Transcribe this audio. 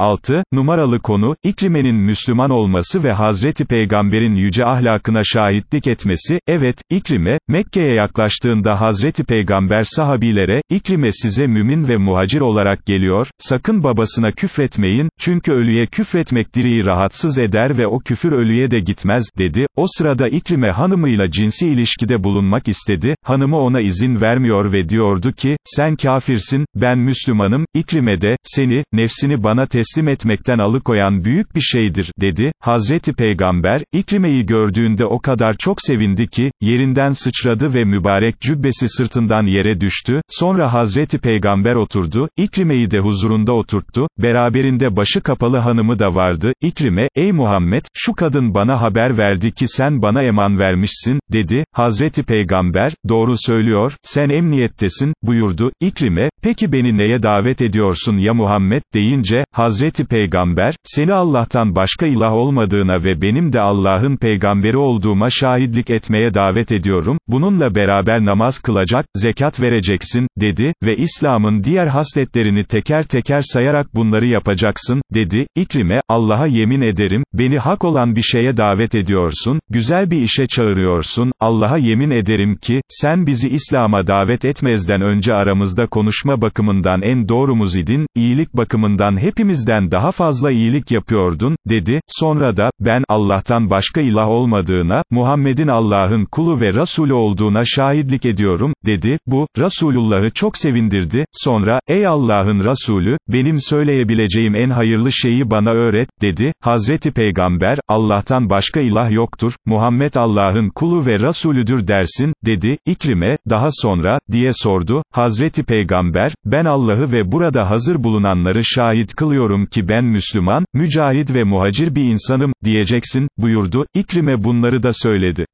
6. Numaralı konu, İkrime'nin Müslüman olması ve Hazreti Peygamber'in yüce ahlakına şahitlik etmesi, evet, İkrime, Mekke'ye yaklaştığında Hazreti Peygamber sahabilere, İkrime size mümin ve muhacir olarak geliyor, sakın babasına küfretmeyin, çünkü ölüye küfretmek diriyi rahatsız eder ve o küfür ölüye de gitmez, dedi, o sırada İkrime hanımıyla cinsi ilişkide bulunmak istedi, hanımı ona izin vermiyor ve diyordu ki, sen kafirsin, ben Müslümanım, İkrime de, seni, nefsini bana teslim etmekten alıkoyan büyük bir şeydir, dedi, Hazreti Peygamber, İkrime'yi gördüğünde o kadar çok sevindi ki, yerinden sıçradı ve mübarek cübbesi sırtından yere düştü, sonra Hazreti Peygamber oturdu, İkrime'yi de huzurunda oturttu, beraberinde başı kapalı hanımı da vardı, İkrime, ey Muhammed, şu kadın bana haber verdi ki sen bana eman vermişsin, dedi, Hazreti Peygamber, doğru söylüyor, sen emniyettesin, buyurdu, İkrime, peki beni neye davet ediyorsun ya Muhammed, deyince, Hazreti Peygamber, seni Allah'tan başka ilah olmadığına ve benim de Allah'ın peygamberi olduğuma şahitlik etmeye davet ediyorum, bununla beraber namaz kılacak, zekat vereceksin, dedi, ve İslam'ın diğer hasletlerini teker teker sayarak bunları yapacaksın, dedi, İkrime, Allah'a yemin ederim, beni hak olan bir şeye davet ediyorsun, güzel bir işe çağırıyorsun, Allah'a yemin ederim ki, sen bizi İslam'a davet etmezden önce aramızda konuşma bakımından en doğrumuz idin, iyilik bakımından hepimizden daha fazla iyilik yapıyordun, dedi, sonra da, ben, Allah'tan başka ilah olmadığına, Muhammed'in Allah'ın kulu ve Resulü olduğuna şahitlik ediyorum, dedi, bu, Resulullah'ı çok sevindirdi, sonra, ey Allah'ın Resulü, benim söyleyebileceğim en hayırlı şeyi bana öğret, dedi, Hazreti Peygamber, Allah'tan başka ilah yoktur, Muhammed Allah'ın kulu ve Resulüdür dersin, dedi, İkrime, daha sonra, diye sordu, Hazreti Peygamber, ben Allah'ı ve burada hazır bulunanları şahit kılıyorum ki ben Müslüman, mücahid ve muhacir bir insanım, diyeceksin, buyurdu, İkrime bunları da söyledi.